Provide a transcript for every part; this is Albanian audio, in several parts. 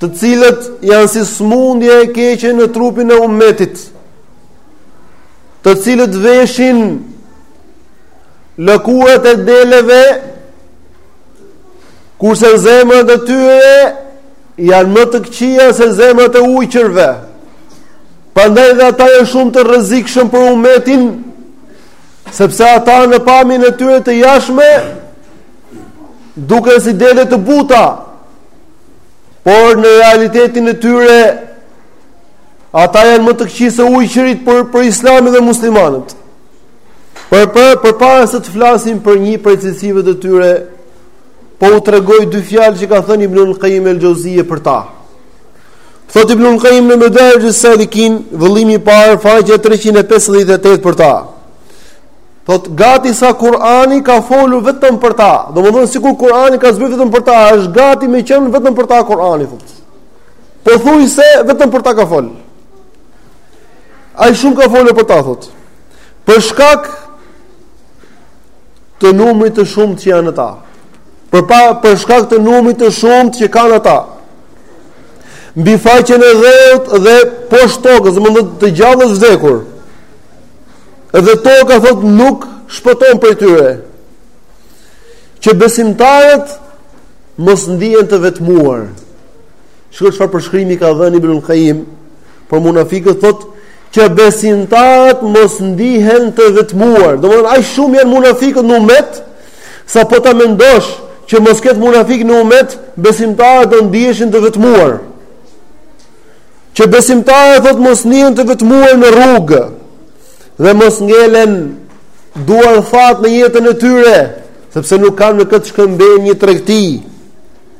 të cilët janë si smundje e keqe në trupin e umetit, të cilët veshin lëkurat e deleve, kurse zemrat e tyre janë më të këqia se zemrat e ujqërve, prandaj dhe ata janë shumë të rrezikshëm për umetin, sepse ata në pamjen e tyre të jashme, duken si dele të buta, Por në realitetin e tyre ata janë më të këqinj se ujqërit për për Islamin dhe muslimanët. Për për përpara se të flasim për një prej cilësive të tyre, po u tregoj dy fjalë që ka thënë Ibn al-Qayyim al-Jauziy për ta. Thotë Ibn al-Qayyim në Madarij al-Salikin, vëllimi i parë, faqja 358 për ta. Thot gati sa Kur'ani ka folur vetëm për ta. Domethënë sikur Kur'ani ka zbritur vetëm për ta, është gati me qen vetëm për ta Kur'ani thot. Pothuajse vetëm për ta ka fol. Aq shumë ka folur për ta thot. Për shkak të numrit të shumtë që janë ata. Për pa për shkak të numrit të shumtë që kanë ata. Mbi faqen e dheut dhe poshtë tokës, domethënë të gjallë e të vdekur. Edhe toka thot nuk shpëton prej tyre. Që besimtarët mos ndihen të vetmuar. Shiko çfarë përshkrimi ka dhënë Ibn Qayyim për munafikët thot që besimtarët mos ndihen të vetmuar. Domethënë aq shumë janë munafikët në umet, sa po ta mendosh që mos ketë munafik në umet, besimtarët do ndiheshin të vetmuar. që besimtarët thotë mos ndihen të vetmuar në rrugë dhe mos ngelen duarthatë në jetën e tyre, sepse nuk kanë me kë të shkëmbejnë tregti,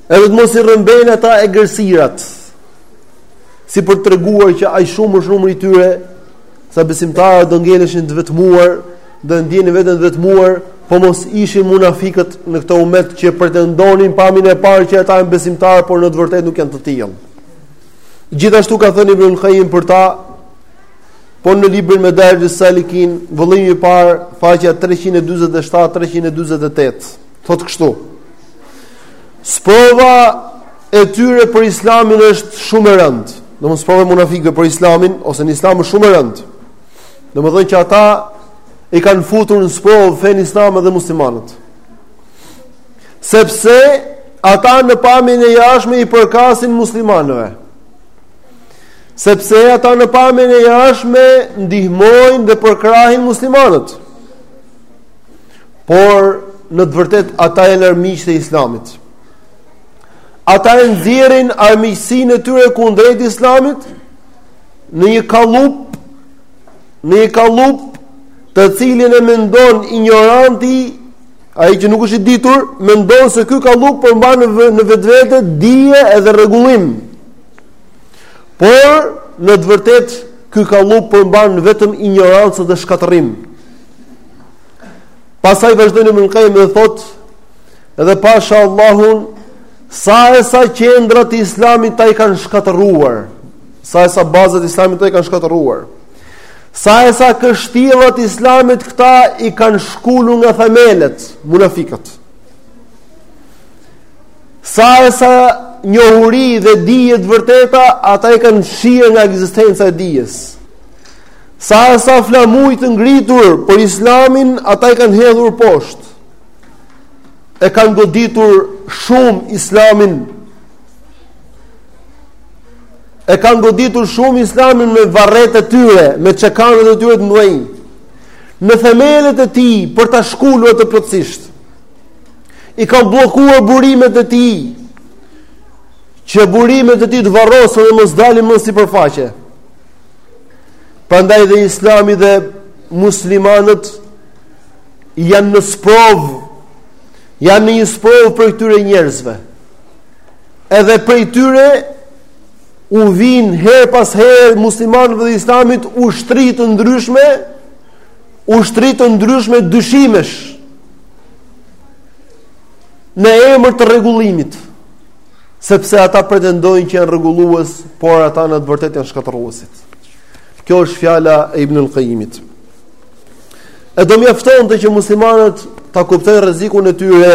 edhe të mos i rrëmbejnë ata egërsirat, si për të treguar që aq shumë është numri i tyre, sa besimtarët do ngeleshin të vetmuar, do ndjenin veten të vetmuar, po mos ishin munafikët në këtë umet që pretendojnë në pamjen e parë që ata janë besimtarë, por në të vërtetë nuk janë të tillë. Gjithashtu ka thënë Ibn Qayyim për ta, po në librin Madarij Salikin, vëllimi i parë, faqja 347-348, thotë kështu. Sprova e tyre për islamin është shumë e rëndë. Domethënë sprova e munafikëve për islamin, ose në islam është shumë e rëndë. Domethënë që ata i kanë futur në sprovë fenë islame dhe muslimanët. Sepse ata në pamjen e jashtme i përkasin muslimanëve. Sepse ata në pamjen e jashtme ndihmojnë dhe përkrahin muslimanët. Por në të vërtetë ata janë armiqtë e Islamit. Ata e nxjerrin armiqësinë e tyre kundrejt Islamit në një kallup në një kallup të cilin e mendon injoranti, ai që nuk është i ditur, mendon se ky kallup përmban në vetvete dije edhe rregullim. Por në të vërtetë ky kallup përmban vetëm injorancë dhe shkatërrim. Pastaj vazhdon Ibn Qayyim dhe thotë, edhe pasha Allahun sa e sa qendra të Islamit ata i kanë shkatërruar, sa e sa baza të Islamit ata i kanë shkatërruar. Sa e sa kështjella të islamit këta i kanë shkulur nga themelet, munafikët. Sa e sa njohuri dhe dije të vërteta, ata i kanë fshirë nga ekzistenca e dijes. Sa e sa flamuj të ngritur për islamin, ata i kanë hedhur poshtë. E kanë goditur shumë islamin e kanë goditur shumë islamin me varetë e tyre, me çekanët e tyre të mëdhenj. Në themelet e tij për ta shkulur atë plotësisht. I kanë bllokuar burimet e tij. Që burimet e tij të varrosen dhe mos dalin në sipërfaqe. Prandaj dhe Islami dhe muslimanët janë në sprovë, janë në një sprovë prej këtyre njerëzve. edhe prej tyre u vijnë herë pas herë muslimanëve dhe islamit ushtri të ndryshme, ushtri të ndryshme dyshimesh në emër të rregullimit, sepse ata pretendojnë që janë rregullues, por ata në të vërtetë janë shkatërruesit. Kjo është fjala e Ibn al-Qayyimit. E do mjaftonte që muslimanët ta kuptojnë rrezikun e tyre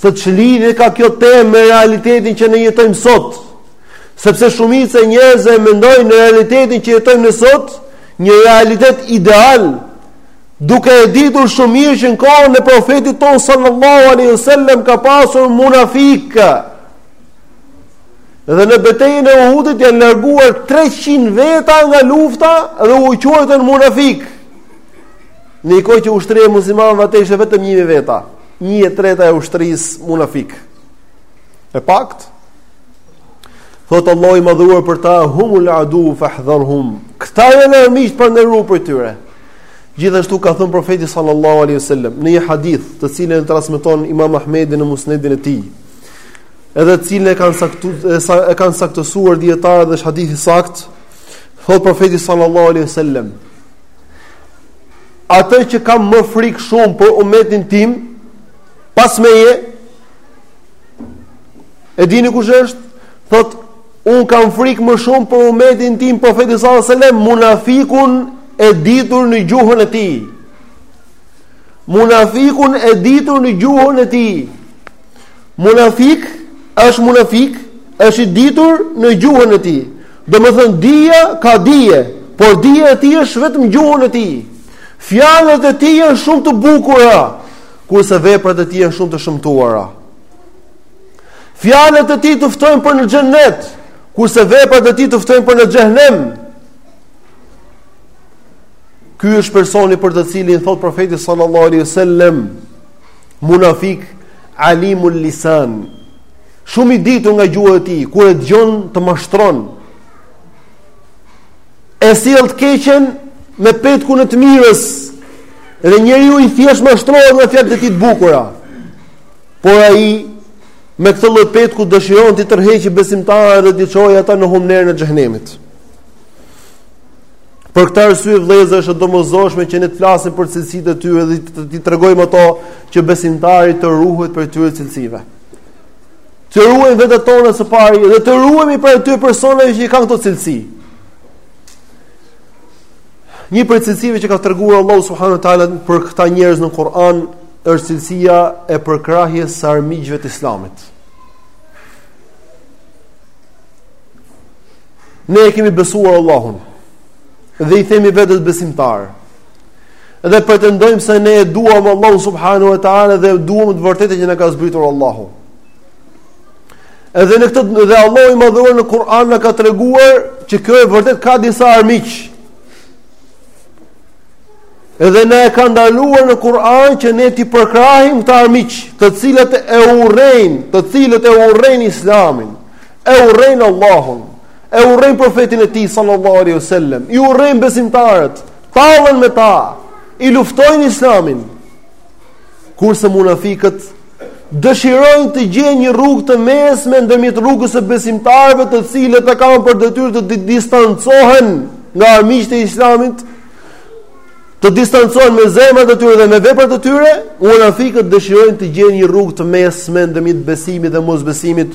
Se ç'lidhje ka kjo temë me realitetin që ne jetojmë sot? Sepse shumica e njerëzve mendojnë në realitetin që jetojmë ne sot, një realitet ideal, duke e ditur shumë mirë që në kohën e profetit tonë sallallahu alaihi wasallam ka pasur munafikë. Dhe në betejën e Uhudit janë larguar 300 veta nga lufta dhe u quajtën munafikë. Në një kohë që ushtria e muslimanëve atë ishte vetëm 1000 veta. një e treta e ushtrisë munafik. E pakt, thot Allahu i madhuar për ta, humul aduw fahdharhum, këta janë armiqtë prandaj ruhu prej tyre. Gjithashtu ka thënë profeti sallallahu alaihi wasallam në një hadith, të cilin e transmeton Imam Ahmedi në Musnedin e tij. Edhe të cilin e kanë saktuar e kanë saktësuar dietarët dhe është hadith i saktë. Thot profeti sallallahu alaihi wasallam, atë që kam më frikë shumë për umetin tim, pas meje, e dini kush është, thot, unë kam frikë më shumë për umetin tim, profeti sallallahu alaihi wasallam, munafikun e ditur në gjuhën e tij. Munafikun e ditur në gjuhën e tij. Munafik është munafik, është i ditur në gjuhën e tij. Domethënë dija ka dije, por dija e tij është vetëm gjuhën e tij. Fjalët e tij janë shumë të bukura, kurse veprat e tij janë shumë të shëmtuara. Fjalët e tij të ftojnë për në xhennet, kurse veprat e tij të ftojnë për në xhehennem. Ky është personi për të cilin thot profeti sallallahu alaihi wasallam munafik alimul lisan Shumë i ditur nga gjuha e tij, kur e dëgjon të mashtron. E sjell të keqen me petkun e të mirës. Dhe njeriu i thjesht mashtrohet nga fjalët e tij të bukura. Por ai me këtë lloj petku dëshiron t'i tërheqë besimtarët dhe t'i çojë ata në humnerën e xhehennemit. Për këtë arsye vëllezër është domosdoshme që ne të flasim për cilësitë e tyre dhe t'i tregojmë ato që besimtari të ruhet prej këtyre cilësive. Të ruajmë vetet tona së pari dhe të ruhemi prej atyre personave që i kanë këto cilësi. Një prej cilësive që ka treguar Allahu subhanahu wa taala për këta njerëz në Kur'an është cilësia e përkrahjes së armiqve të Islamit. Ne e kemi besuar Allahun dhe i themi vetes besimtarë. Dhe pretendojmë se ne e duam Allahun subhanahu wa taala dhe e duam të vërtetën që na ka zbritur Allahu. Edhe në këtë dhe Allahu i madhuar në Kur'an na ka treguar që kjo e vërtet ka disa armiq. Edhe na e ka ndaluar në Kur'an që ne t'i përkrahim këta armiq, të cilët e urrejnë, të cilët e urrejnë Islamin, e urrejnë Allahun. E urrejnë profetin e tij sallallahu alaihi wasallam, i urrejnë besimtarët, tallen me ta, i luftojnë Islamin. Kurse munafikët dëshirojnë të gjejnë një rrugë të mesme ndërmjet rrugës së besimtarëve, të cilët e kanë për detyrë të distancohen nga armiqtë e Islamit, të distancohen me zemrat e tyre dhe me veprat e tyre, munafikët dëshirojnë të gjejnë një rrugë të mesme ndërmjet besimit dhe mosbesimit,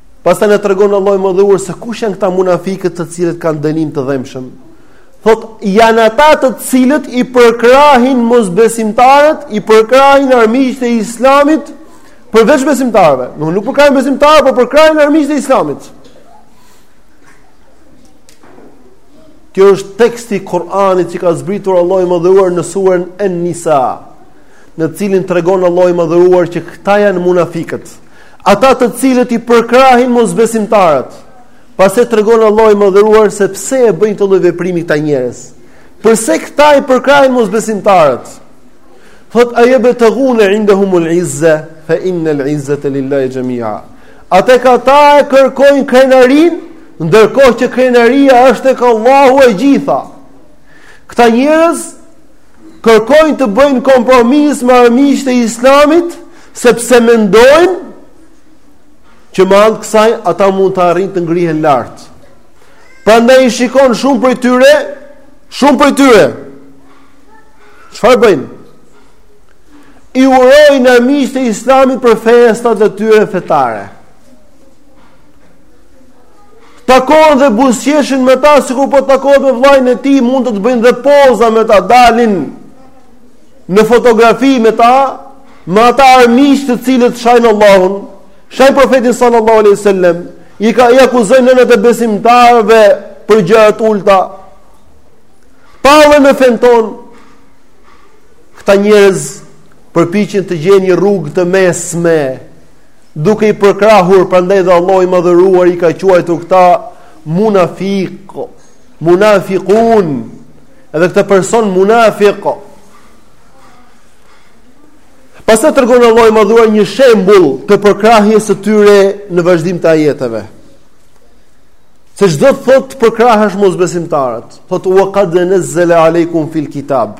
Pastaj na tregon Allahu i Madhëruar se kush janë këta munafikët të cilët kanë dënim të dhëmshëm. Thotë janë ata të cilët i përkrahin mosbesimtarët, i përkrahin armiqtë e Islamit përveç besimtarëve. Do nuk përkrahin besimtarë, por përkrahin armiqtë e Islamit. Kjo është teksti i Kur'anit që ka zbritur Allahu i Madhëruar në suren An-Nisa, në të cilin tregon Allahu i Madhëruar që këta janë munafikët. Ata të cilët i përkrahin mosbesimtarët, pastaj tregon Allahu i madhëruar se pse e bëjnë këtë lloj veprimi këta njerëz. Përse këta i përkrahin mosbesimtarët? Thotë ajebtegune indahumul izza fa innal izzata lillahi jami'a. A tek ata e kërkojnë krenarinë, ndërkohë që krenaria është tek Allahu e gjitha. Këta njerëz kërkojnë të bëjnë kompromis me armiqtë e Islamit, sepse mendojnë që me anë të kësaj ata mund të arrijnë të ngrihen lart. Prandaj i shikon shumë prej tyre, shumë prej tyre. Çfarë bëjnë? I urojnë armiqtë e Islamit për festat e tyre fetare. Takohen dhe buzëqeshin me ta, sikur po takohet me vëllain e tij, mundet të bëjnë dhe poza me ta, dalin në fotografi me ta, me ata armiq të cilët shajnë Allahun, shajnë profetin sallallahu aleyhi sallem, i ka i akuzojnë nënat e besimtarëve për gjëra të ulëta, tallen me fenë tonë, këta njerëz përpiqen të gjejnë një rrugë të mesme, duke i përkrahur prandaj dhe Allahu i madhëruar i ka quajtur këta munafik munafikun edhe këta persona munafikë pastaj tregon Allahu i madhëruar një shembull të përkrahjes së tyre në vazhdim të ajeteve se ç'do të thotë të përkrahësh mosbesimtarët thotë wa qad nazzala aleikum fil kitab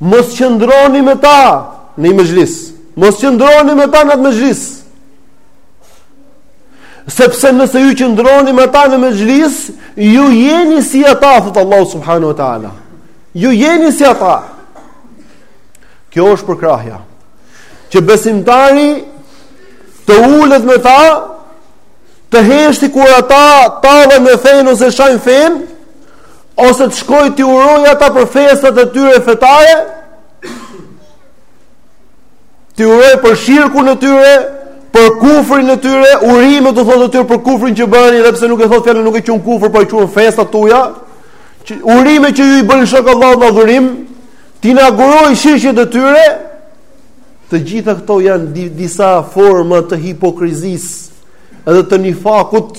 Mos qëndroni me ta në një mëzhlis. Mos qëndroni me ta në atë mëzhlis. Sepse nëse ju qëndroni me ta në mëzhlis, ju jeni si ata, thot Allahu subhanahu wa taala. Ju jeni si ata. Kjo është përkrahja. Që besimtari të ulet me ta, të heshti kur ata tallen me fenë ose shajnë fenë, ose të shkoj t'i uroj ata për festat e tyre fetare, t'i uroj për shirkun e tyre, për kufrin e tyre, urime t'u thotë atyre për kufrin që bëni, edhe pse nuk e thotë fjalën nuk e qun kufër, po e quan festat tuja, që, urime që ju i bëni shok Allahut në adhurim, t'i inaguroj kishat e tyre, të gjitha këto janë di, disa forma të hipokrizisë edhe të nifakut,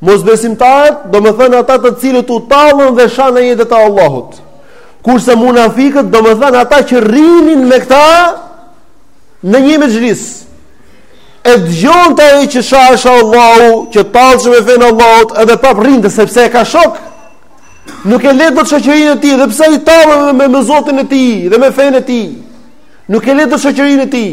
Mosbesimtarët, domethënë ata të cilët u tallën dhe shanë ajetet e Allahut. Kurse munafikët, domethënë ata që rrinin me këta në një mexhlis. E dëgjonte ai që shahesh Allahu, që talleshin me fen e Allahut, edhe prap rrinte sepse e ka shok. Nuk e le dot shoqërinë e tij, dhe pse i tallen me, me Zotin e tij dhe me fen e tij. Nuk e le dot shoqërinë e tij.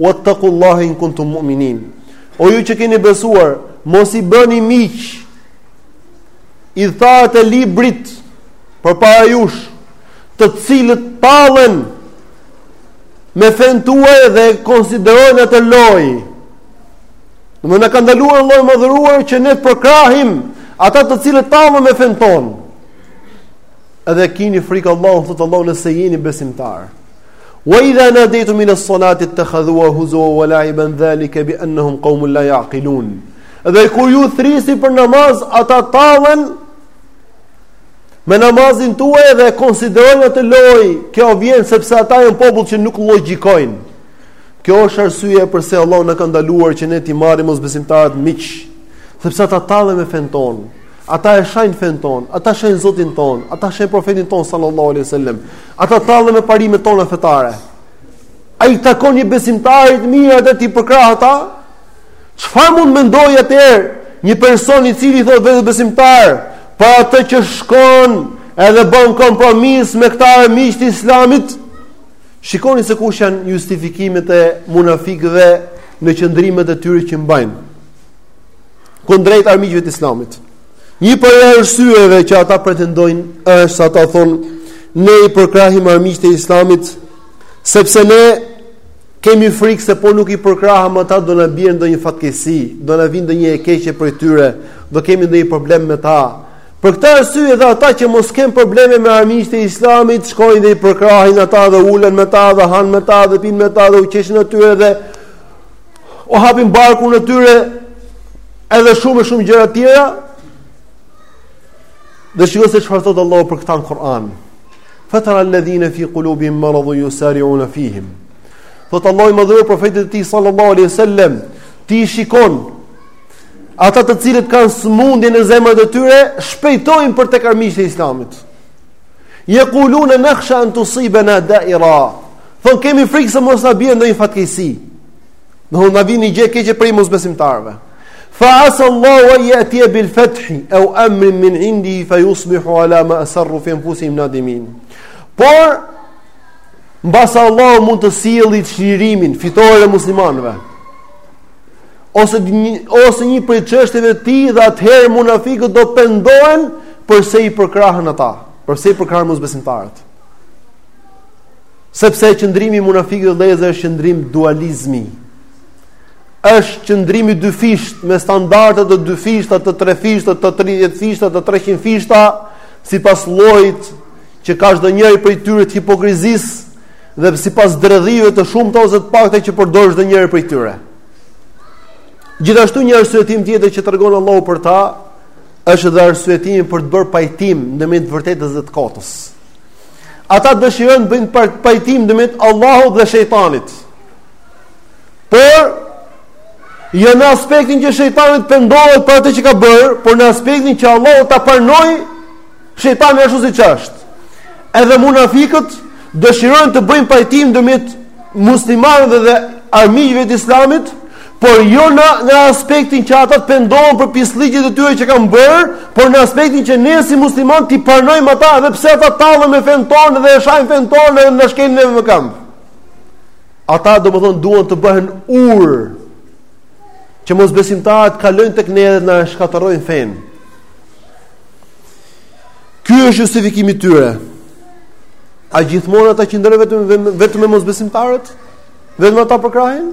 Wattaqullaha in kuntum mu'minin. O ju që keni besuar, mos i bëni miq ithtarët e librit përpara jush, të cilët tallen me fen tuaj dhe konsiderojnë atë loj. Domethënë na ka ndaluar Allahu i Madhëruar që ne përkrahim ata të cilët tallen me fen ton. Edhe kini frikë Allahun, thotë Allahu nëse jeni besimtarë. Wa idha nadaytum ila as-salati ittakhadhuha huzuwan wa la'iban dhalika bi annahum qaumun la ya'qilun. Dhe kur ju thrisni për namaz, ata tallen me namazin tuaj dhe e konsiderojnë atë lojë, kjo vjen sepse ata janë popull që nuk logjikojnë. Kjo është arsyeja përse Allahu na ka ndaluar që ne t'i marrim mosbesimtarët miq, sepse ata tallen me fen tonë. Ata e shajnë fen ton, ata shajnë Zotin ton, ata shajnë profetin ton sallallahu alaihi wasallam. Ata tallen me parimet tona fetare. A i takon një besimtarit vërtet t'i përkrah ata? Çfarë mund mendoj atëherë një person i cili i thotë vetes besimtar, për atë që shkon edhe bën kompromis me këta armiq të Islamit? Shikoni se kush janë justifikimet e munafikëve në qëndrimet e tyre që mbajnë. kundrejt armiqve të Islamit. Një prej arsyeve që ata pretendojnë është ata thonë ne i përkrahim armiqtë e Islamit sepse ne kemi frikë se po nuk i përkrahim ata do na bjerë ndonjë fatkeqësi, do na vijë ndonjë e keqe prej tyre, do kemi ndonjë problem me ta. Për këtë arsye edhe ata që mos kanë probleme me armiqtë e Islamit, shkojnë dhe i përkrahin ata dhe ulen me ta dhe han me ta dhe pin me ta dhe u qeshin atyre edhe U hapin barkun e tyre edhe shumë e shumë gjëra tjera. Dhe shiko se çfarë thotë Allahu për këtë në Kur'an. Fatara alladhina fi qulubihim marad yusari'un fihim. Thot Allahu i madhëruar profetit të tij sallallahu alaihi wasallam, ti i shikon ata të cilët kanë sëmundje në zemrat e tyre, shpejtojnë për tek armiqtë e Islamit. Yaquluna nakhsha an tusibana da'ira. Thon kemi frikë se mos na bie ndonjë fatkeqësi. Do të na vijë një e keqe prej mosbesimtarëve. Fa asallahu an yati bil fathi aw amrin min indi fa yusbihu ala ma asarru fi anfusihim nadimin. Por mbase Allahu mund të sjellë çlirimin, fitoren e muslimanëve. Ose një, ose një prej çështjeve të tij dhe atëherë munafiqët do pendohen përse i përkrahën ata, përse i përkrahën mosbesimtarët. Sepse qëndrimi i munafikëve vëllezër është qëndrim dualizmi. Është qëndrim i dyfisht me standarde të dyfishta, të trefishta, të 30 fishta, të 300 fishta, sipas llojit që ka çdonjëri prej tyre të hipokrizisë dhe sipas dredhive të shumta ose të pakta që përdor çdonjëri prej tyre. Gjithashtu një arsyetim tjetër që tregon Allahu për ta është dhe arsyetimi për të bërë pajtim ndërmjet të vërtetës dhe të kotës. Ata dëshirojnë të bëjnë pajtim ndërmjet Allahut dhe shejtanit. Por jo në aspektin që shejtani të pendohet për atë që ka bërë, por në aspektin që Allahu ta pranojë shejtanin ashtu siç është. Edhe munafiqët dëshirojnë të bëjnë pajtim ndërmjet muslimanëve dhe armiqve të Islamit, por jo në aspektin që ata të pendohen për pisllëqet e tyre që kanë bërë, por në aspektin që ne si muslimanë t'i pranojmë ata edhe pse ata tallen me fenë tonë dhe e shajnë fenë tonë dhe na shkelin neve me këmbë. Ata domethënë duan të bëhen urë që mosbesimtarët t'kalojnë tek ne dhe na e shkatërrojnë fenë. Ky është justifikimi i tyre. A gjithmonë ata qëndrojnë vetëm me mosbesimtarët? Vetëm ata përkrahin?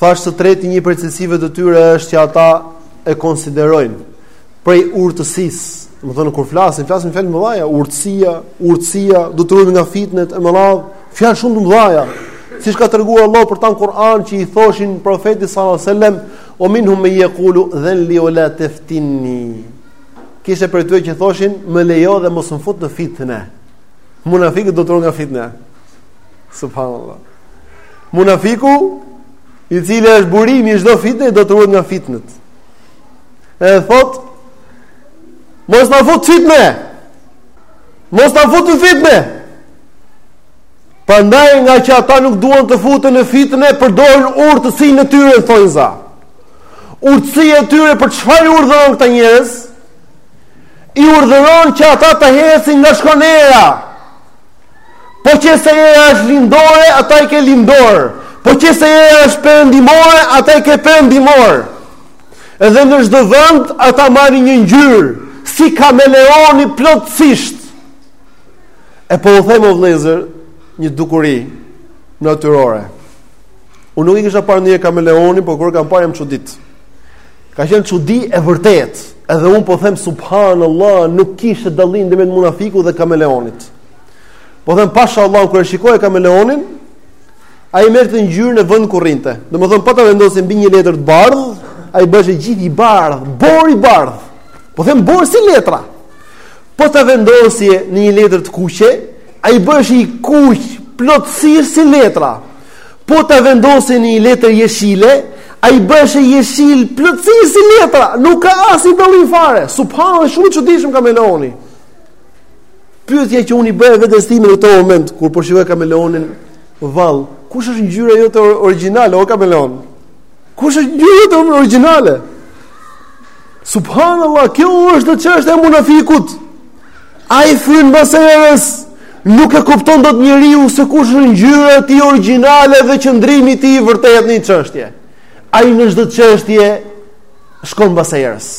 Thashë së treti një prej cilësive të tyre është që ata e konsiderojnë prej urtësisë, do të thonë kur flasin, flasin fjalë të mëdha, urtësia, urtësia, do të ruhemi nga fitnet e mëdha, fjalë shumë të mëdha. Siç ka treguar Allahu për ta në Kur'an që i thoshin profetit sallallahu alajhi wasallam, "Wa minhum men yaqulu dhan li wala taftinni." Kishte prej tyre që thoshin, "Më lejo dhe mos më fut në fitnë." Munafiku do të ruhet nga fitnë. Subhanallah. Munafiku i cili është burimi i çdo fitne do të ruhet nga fitnet. E thot Mos na fut fitne. Mos na fut fitne. Prandaj ngaqë ata nuk duan të futen në fitne, përdorin urtësinë e tyre thonjëza. Urtësia e tyre për çfarë i urdhëron këta njerëz? I urdhëron që ata të ecin nga shkon era. Po qe se era është lindore, ata i ke lindor. Po qe se era është perëndimore, ata i ke perëndimor. Edhe në çdo vend ata marrin një ngjyrë, si kameleoni plotësisht. E po u them o vëllezër, një dukuri natyrore. Unë nuk e kisha parë ndonjëherë kameleonin, por kur e kam parë jam çudit. Ka qenë çudi e vërtet. Edhe un po them subhanallahu, nuk kishte dallim ndërmjet munafikut dhe kameleonit. Po them pasha Allah kur e shikoja kameleonin, ai merrte ngjyrën e vendit ku rrinte. Domethën po ta vendosje mbi një letër të bardhë, ai bëhesh gjithë i bardhë, bor i bardhë. Po them bor si letra. Po ta vendosje në një letër të kuqe, ai bëhesh i kuq, plotësisht si letra. Po ta vendosje në një letër jeshile, ai bëhesh jeshil plotësisht si letra, nuk ka asnjë dallim fare, subhanallah shumë i çuditshëm ka me Pyetja që unë i bëja vetes time në këtë moment kur po shikoja kameleonin, vallë, kush është ngjyra jote origjinale o kameleon? Kush është ngjyra jote origjinale? Subhanallahu, kjo është dhe çështja e munafikut. Ai fryn mbas erës. Nuk e kupton dot njeriu se kush është ngjyra e tij origjinale dhe qëndrimi i tij i vërtetë në çështje. Ai në çdo çështje shkon mbas erës.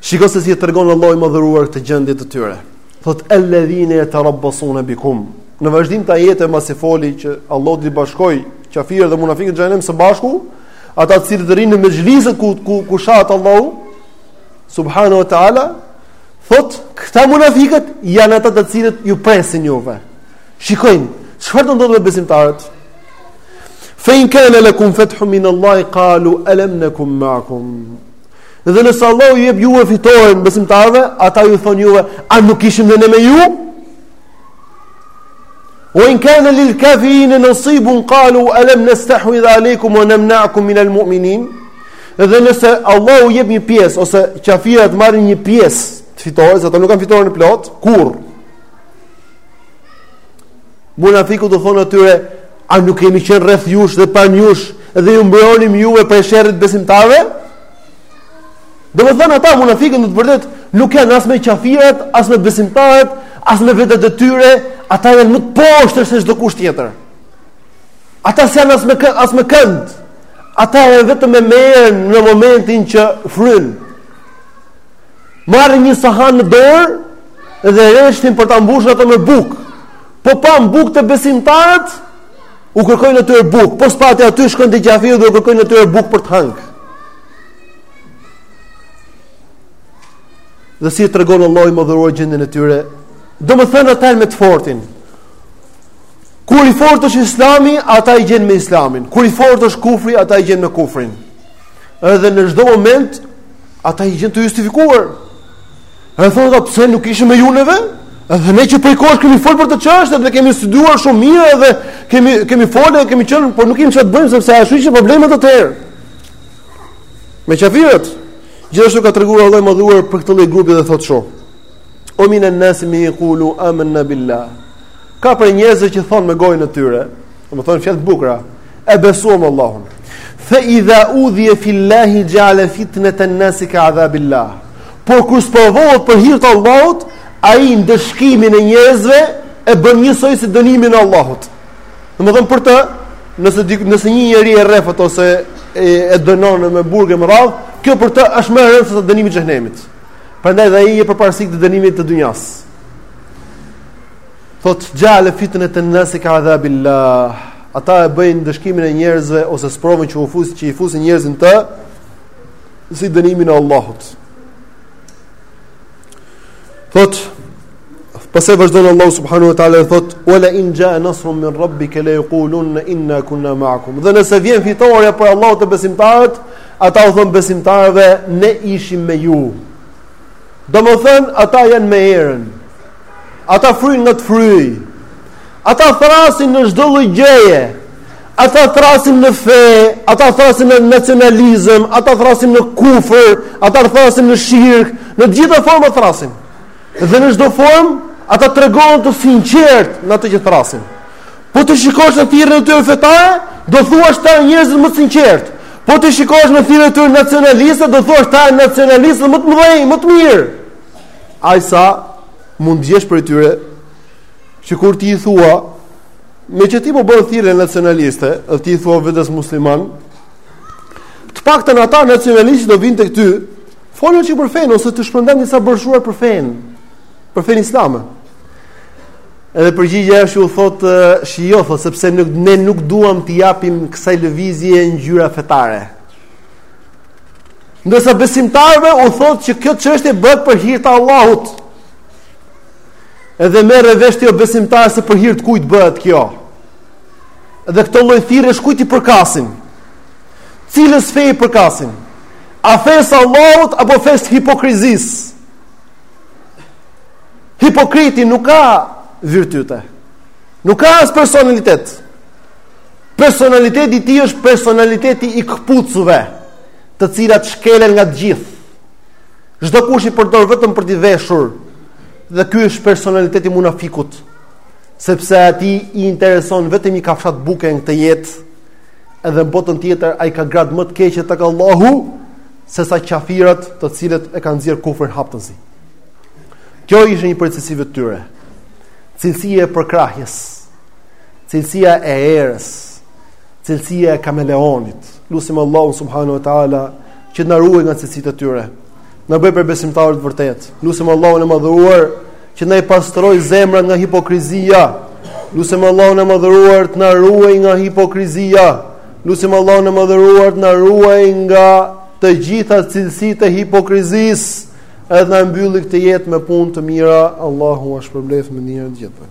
Shiko se si e tregon Allahu i Madhëruar këtë gjendje të tyre. Thot alladhina yatarabbasuna bikum. Në vazhdim të ajeteve mbasi foli që Allahu do të bashkojë kafirët dhe munafiqët në xhenem së bashku, ata të cilët rrinë në mexhlisë ku ku ku shahet Allahu subhanahu wa taala, thot këta munafiqët janë ata të cilët ju presin juve. Shikojnë çfarë do ndodhë me besimtarët. Fe in kana lakum fathun min Allah qalu alam nakum ma'akum. Dhe nëse Allahu i jep juve fitoren besimtarëve, ata ju thonë juve, a nuk ishim dhe ne me ju? Ue in kane lil kafirine nesibun kalu, elem nestahuidh alejkum ue nemnakum minel mu'minin? Dhe nëse Allahu i jep një pjesë, ose qafirat marrin një pjesë të fitores, se ata nuk kanë fitore të plotë kurrë. Munafikët u thonë atyre, A nuk kemi qenë rreth jush dhe pranë jush dhe ju mbronim juve prej sherrit të besimtarëve? Domethënë ata munafikët në të vërtetë nuk janë as me qafirat, as me besimtarët, as me veten e tyre, ata janë më të poshtër se çdokush tjetër. Ata s'janë as me kë, as me kënd. Ata janë vetëm me erën në momentin që fryn. Marrin një sahan në dorë dhe rreshtin për ta mbushur ato me bukë. Po panë bukë te besimtarët, u kërkojnë atyre bukë. Po s'pati aty shkojnë te qafirët dhe u kërkojnë atyre bukë për të hëngër. Dhe si e tregon Allahu i madhëruar gjendën e tyre, domethënë ata janë me të fortin. Kur i fortë është Islami, ata i gjen me Islamin. Kur i fortë është kufri, ata i gjen me kufrin. Edhe në çdo moment ata i gjen tu justifikuar. E thonë ata pse nuk ishim me ju neve? Edhe ne që prej kohësh kemi fol për këtë çështje dhe kemi studiuar shumë mirë edhe kemi kemi folë dhe kemi qenë, por nuk kemi çfarë të bëjmë sepse ashtu që probleme të tërë. Me qafirët. Gjithashtu ka treguar Allahu i madhëruar për këtë lloj grupi dhe thotë shumë. Wa min an-nasi man yaqulu amanna billah. Ka prej njerëzve që thonë me gojën e tyre, domethënë fjalë të bukura, e besuam Allahun. Fa idha udhiya fillahi ja'ala fitnatan nas ka'adhabillah. Por kur sprovohet për hir të Allahut, ai ndëshkimin e njerëzve e bën njësoj si dënimin e Allahut. Domethënë për të, nëse dy, nëse një njeri e rreh ose e, e dënon me burg e me radhë, kjo për të është më e rëndë se dënimi i xhehenemit. Prandaj dhe ai jep përparësi dënimit të dynjas. Thotë xheale fitneten nasi keadhabilah. Ata e bëjnë ndëshkimin e njerëzve ose sprovën që u fus që i fusin njerëzit në të si dënimin e Allahut. Thotë, pastaj vazhdon Allahu subhanahu wa ta'ala dhe thotë, Ue lein xhae nasrun min rabbike le jekulunne inna kunna ma'akum. Dhe nëse vjen fitorja prej Allahut te besimtarët, ata u thonë besimtarëve, ne ishim me ju. Domethënë, ata janë me erën. Ata fryjnë nga të fryjë. Ata thrasin në çdo lloj gjëje. Ata thrasin në fe, ata thrasin në nacionalizëm, ata thrasin në kufër, ata thrasin në shirk, në të gjitha format thrasin. Dhe në çdo formë ata tregohen të sinqertë në atë që thrasin. Po të shikosh në thirrën e tyre fetare, do thua se janë njerëzit më të sinqertë. Po të shikosh në thirrën e tyre nacionaliste, do thua se janë nacionalistët më të mëdhenj, më të mirë. Ai sa mund të gjesh prej tyre që kur ti i thua meqë ti po bën thirrje nacionaliste, dhe ti i thua vetes musliman, të paktën ata nacionalistë do vijnë tek ty, folu diçka për fenë ose të shpërndajnë disa broshura për fenë, për fenë islame. Edhe përgjigja është u thotë shi jo, thotë, sepse nuk, ne nuk duam t'i japim kësaj lëvizje ngjyra fetare. Ndërsa besimtarëve u thotë që kjo çështje bëhet për hir të Allahut. Edhe merre vesh ti o besimtar se për hir të kujt bëhet kjo. Dhe këto lloj thirrësh kujt i përkasin? Cilës feje i përkasin? A fesë së Allahut apo fesë së hipokrizisë? Hipokriti nuk ka virtyte. Nuk ka as personalitet. Personaliteti i tij është personaliteti i këpucëve, të cilat shkelen nga të gjithë. Çdokush i përdor vetëm për t'i veshur. Dhe ky është personaliteti i munafikut, sepse atij i intereson vetëm një kafshatë buke në këtë jetë. Edhe në botën tjetër ai ka gradë më të keqe tek Allahu sesa qafirat të cilët e kanë nxjerrë kufrin haptëzi. Kjo ishte një prej cilësive të tyre. Cilësia e përkrahjes. cilësia e erës, cilësia e kameleonit. Lusim Allahun subhanahu wa taala që të na ruajë nga cilësitë e tyre. Na bëjë prej besimtarëve të vërtetë. Lusim Allahun e madhëruar që na i pastrojë zemrat nga hipokrizia. Lusim Allahun e madhëruar të na ruajë nga hipokrizia. Lusim Allahun e madhëruar të na ruajë nga të gjitha cilësitë e hipokrizisë. Edhe na mbylltë këtë jetë me punë të mira, Allahu ju shpërbleftë me mirë gjithë.